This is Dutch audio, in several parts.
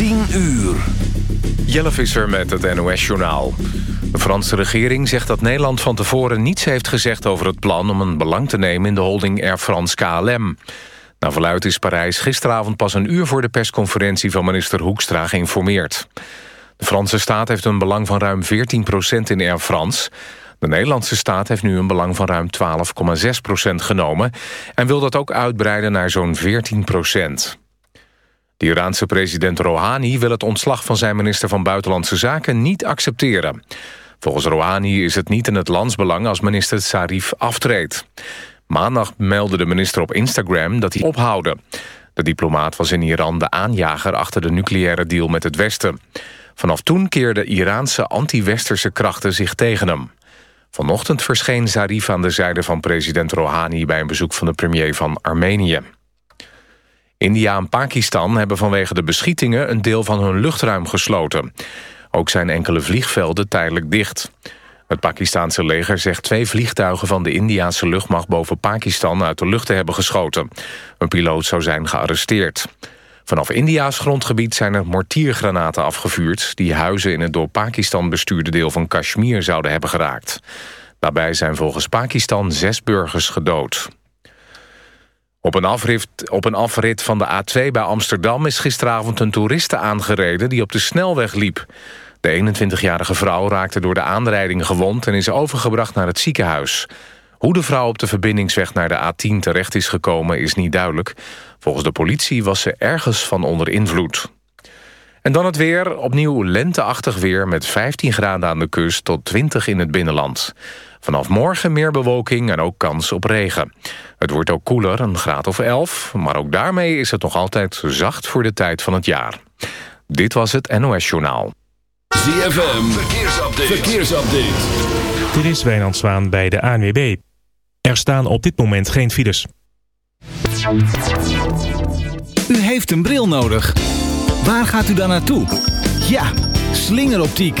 10 uur. Jelle Visser met het NOS-journaal. De Franse regering zegt dat Nederland van tevoren niets heeft gezegd... over het plan om een belang te nemen in de holding Air France KLM. Naar verluid is Parijs gisteravond pas een uur voor de persconferentie... van minister Hoekstra geïnformeerd. De Franse staat heeft een belang van ruim 14% in Air France... De Nederlandse staat heeft nu een belang van ruim 12,6% genomen... en wil dat ook uitbreiden naar zo'n 14 de Iraanse president Rouhani wil het ontslag van zijn minister van Buitenlandse Zaken niet accepteren. Volgens Rouhani is het niet in het landsbelang als minister Zarif aftreedt. Maandag meldde de minister op Instagram dat hij ophoudde. De diplomaat was in Iran de aanjager achter de nucleaire deal met het Westen. Vanaf toen keerden Iraanse anti-westerse krachten zich tegen hem. Vanochtend verscheen Zarif aan de zijde van president Rouhani... bij een bezoek van de premier van Armenië. India en Pakistan hebben vanwege de beschietingen... een deel van hun luchtruim gesloten. Ook zijn enkele vliegvelden tijdelijk dicht. Het Pakistanse leger zegt twee vliegtuigen van de Indiaanse luchtmacht boven Pakistan uit de lucht te hebben geschoten. Een piloot zou zijn gearresteerd. Vanaf India's grondgebied zijn er mortiergranaten afgevuurd... die huizen in het door Pakistan bestuurde deel van Kashmir zouden hebben geraakt. Daarbij zijn volgens Pakistan zes burgers gedood. Op een, afrit, op een afrit van de A2 bij Amsterdam is gisteravond een toeriste aangereden die op de snelweg liep. De 21-jarige vrouw raakte door de aanrijding gewond en is overgebracht naar het ziekenhuis. Hoe de vrouw op de verbindingsweg naar de A10 terecht is gekomen is niet duidelijk. Volgens de politie was ze ergens van onder invloed. En dan het weer, opnieuw lenteachtig weer met 15 graden aan de kust tot 20 in het binnenland. Vanaf morgen meer bewolking en ook kans op regen. Het wordt ook koeler, een graad of 11, maar ook daarmee is het nog altijd zacht voor de tijd van het jaar. Dit was het NOS Journaal. ZFM, verkeersupdate. verkeersupdate. Dit is Wijnand Zwaan bij de ANWB. Er staan op dit moment geen files. U heeft een bril nodig. Waar gaat u dan naartoe? Ja, slingeroptiek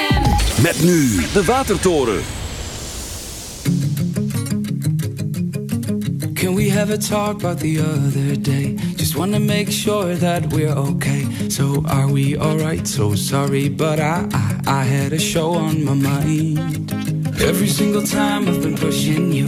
Met nu de Watertoren. Can we have a talk about the other day? Just wanna make sure that we're okay. So are we alright? So sorry, but I, I, I had a show on my mind. Every single time I've been pushing you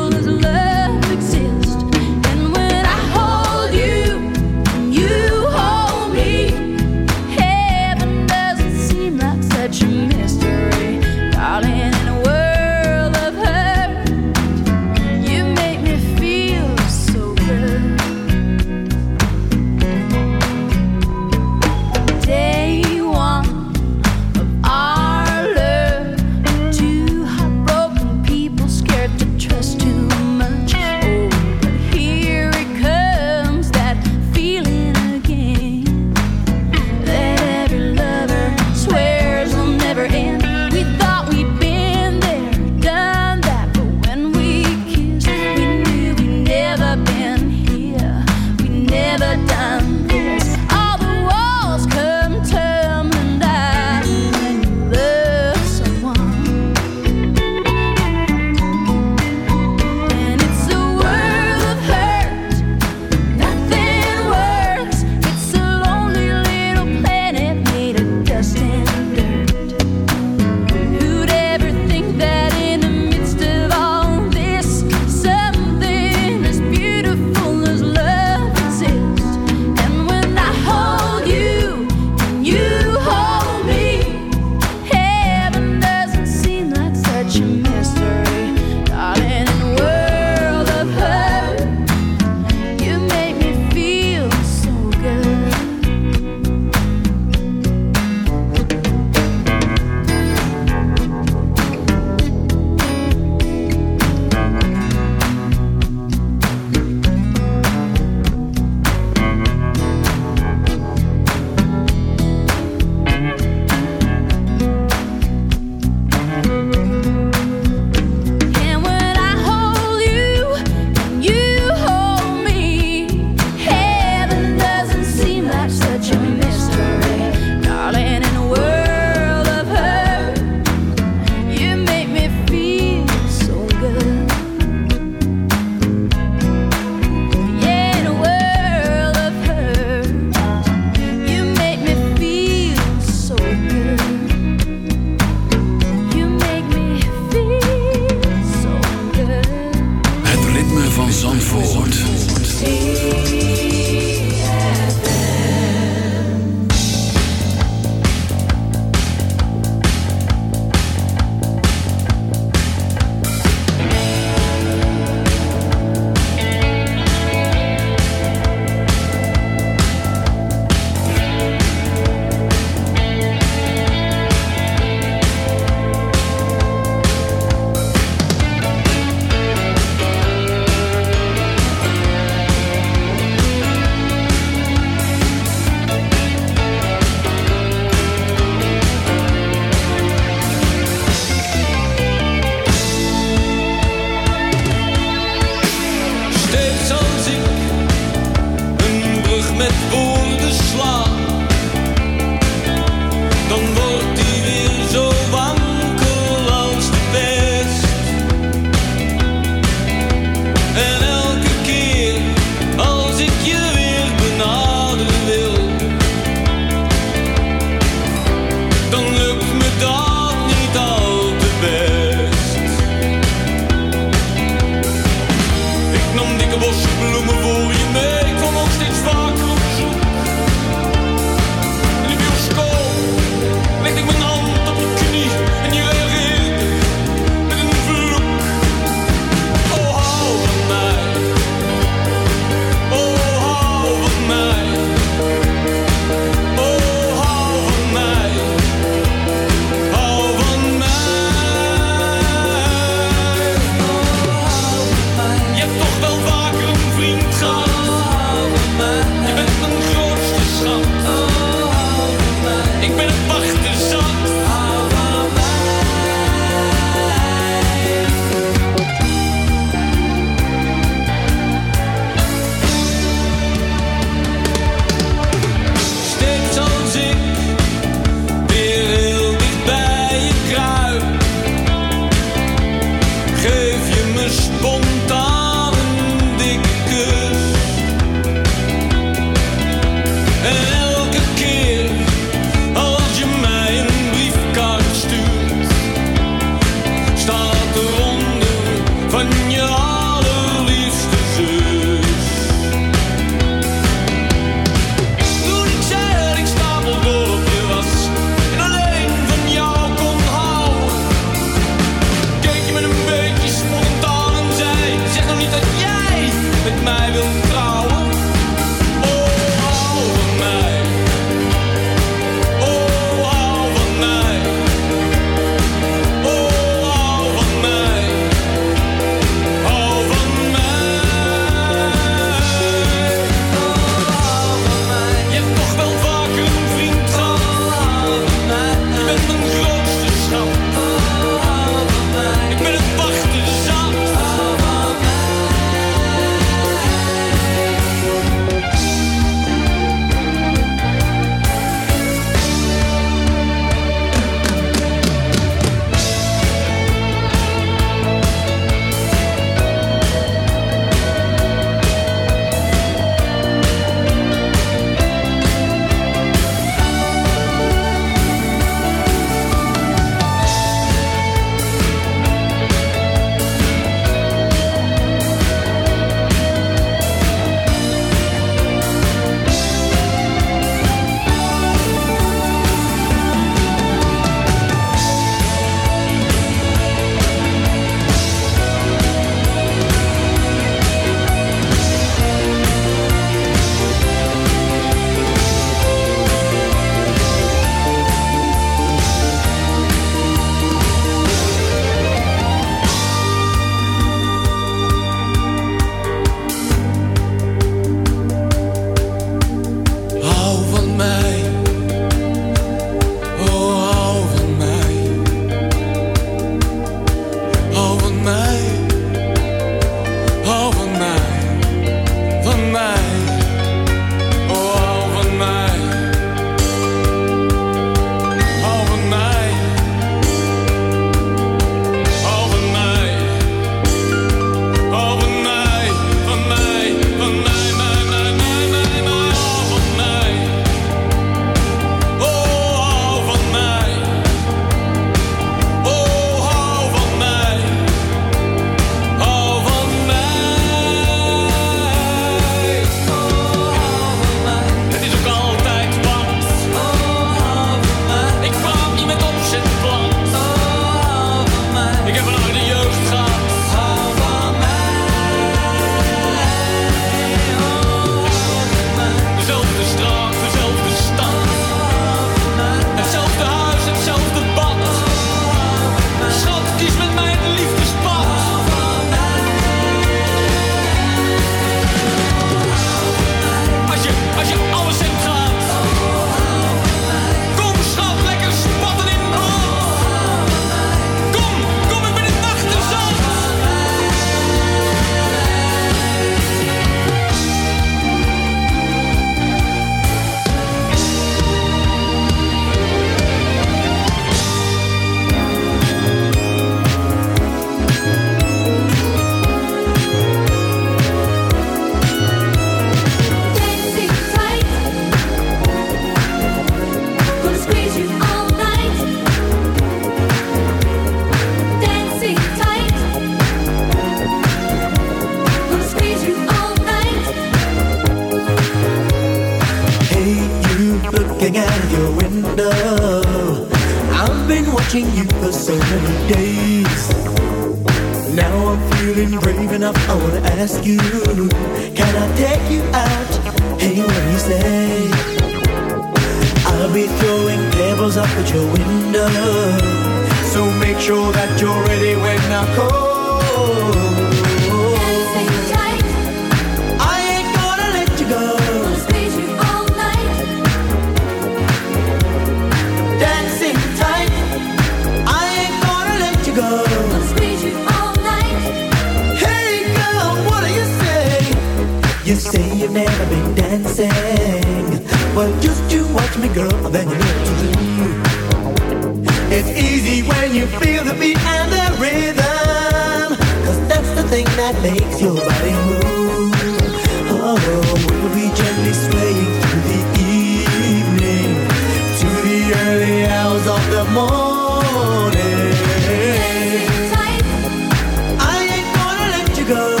go.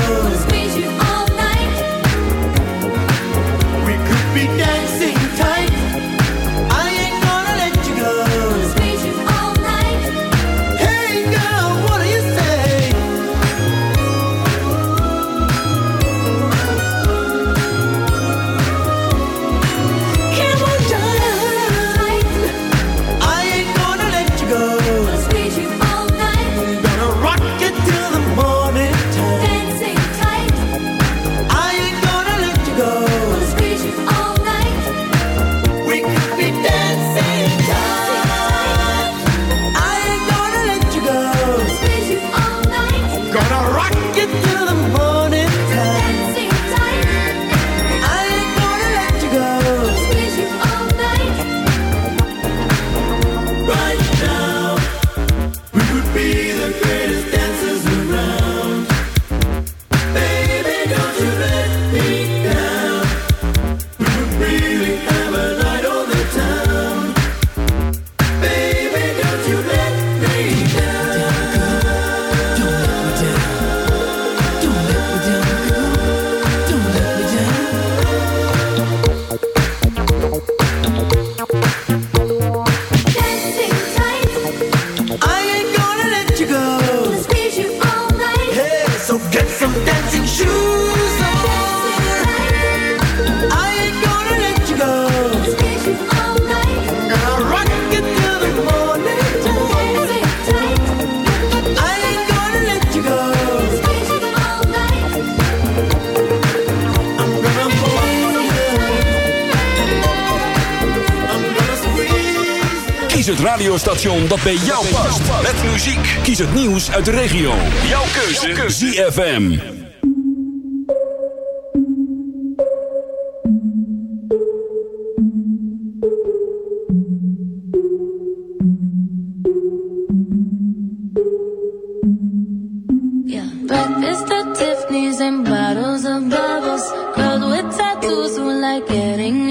Kies het radiostation dat bij jou past. Met muziek. Kies het nieuws uit de regio. Jouw keuze. ZFM. Yeah. Breakfast at Tiffany's and bottles of bubbles. Girls with tattoos who like getting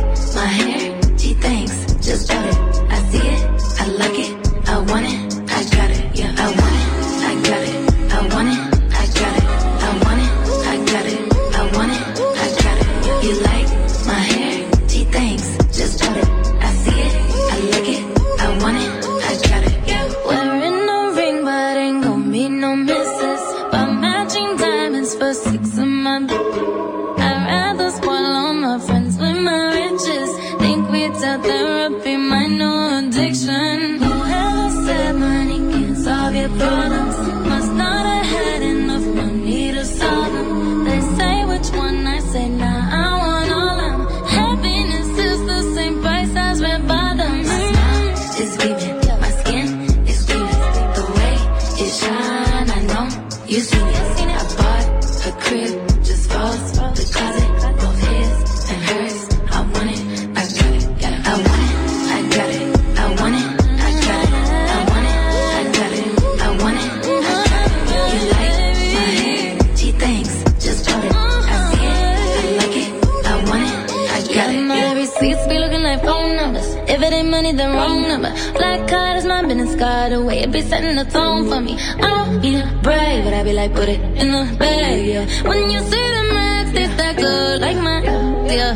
the way it be setting the tone for me. I don't need a but I be like, put it in the bag, yeah. When you see the max, it's that good, like mine, yeah.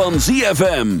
van ZFM.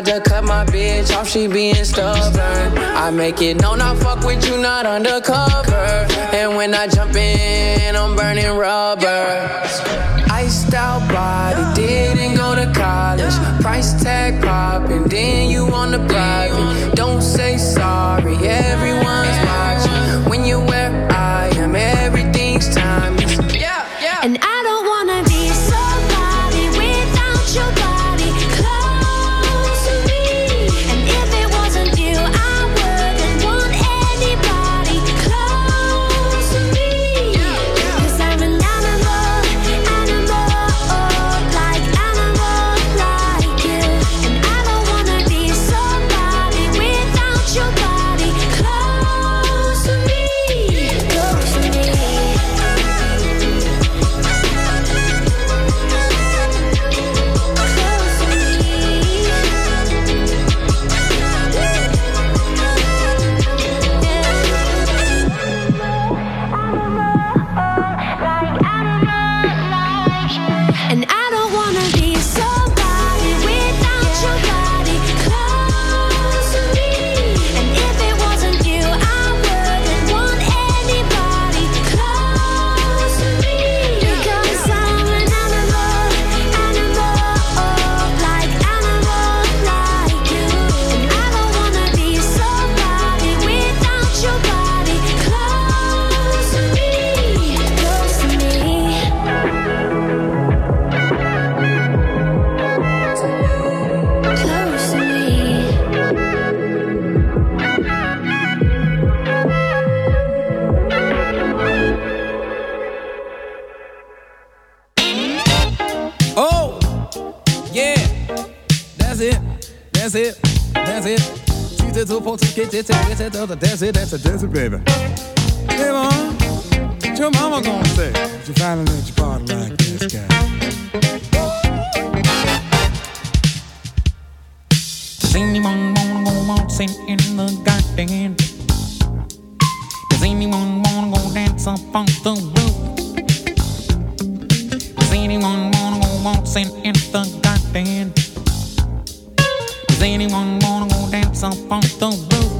Had to cut my bitch off, she being stubborn. I make it known I fuck with you, not undercover. And when I jump in, I'm burning rubber. Iced out body, didn't go to college. Price tag popping, then you on the private. Don't say sorry, everyone's get it, get it, that's it, that's it, that's it, baby. Hey, mom, what your mama gonna say? If you finally let your body like this guy. Does anyone wanna go waltzing in the garden? Does anyone wanna go dance up on the roof? Does anyone wanna go waltzing in the garden? Does anyone wanna go dance up on the roof?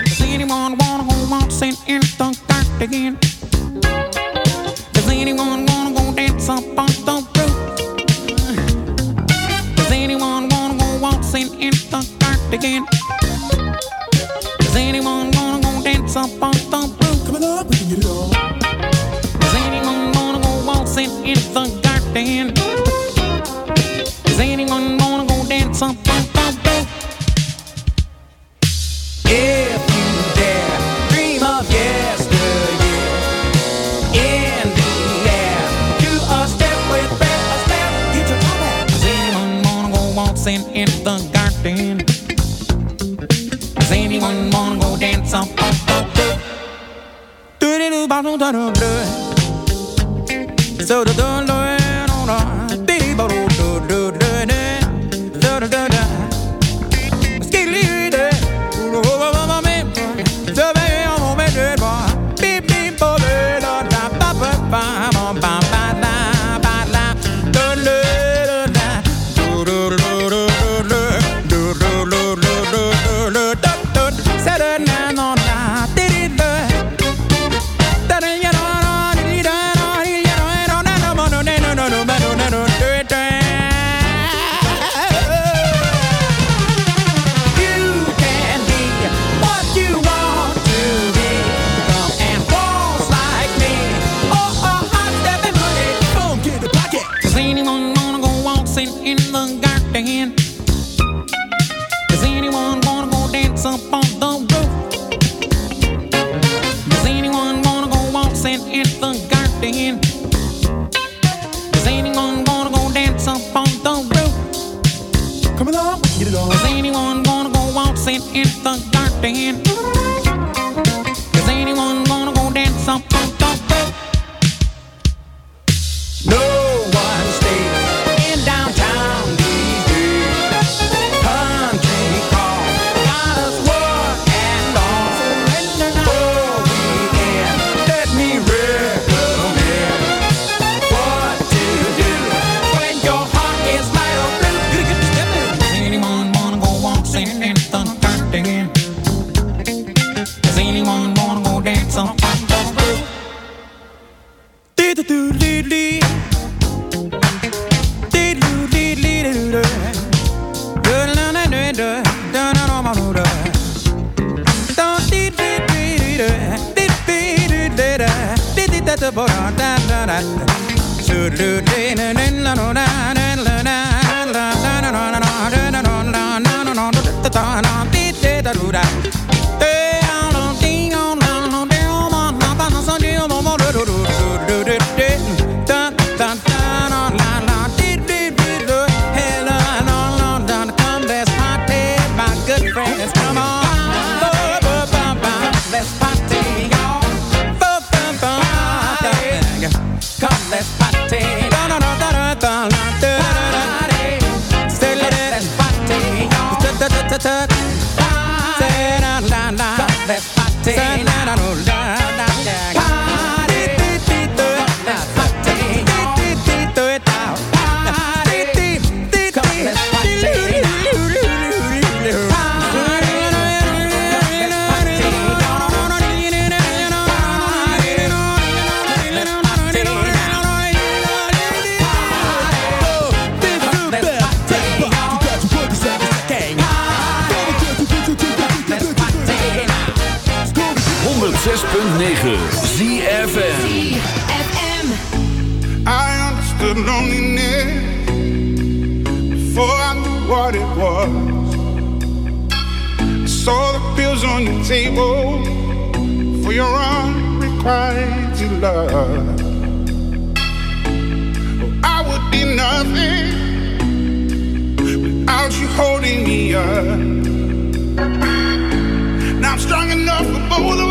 Now I'm strong enough for both of us.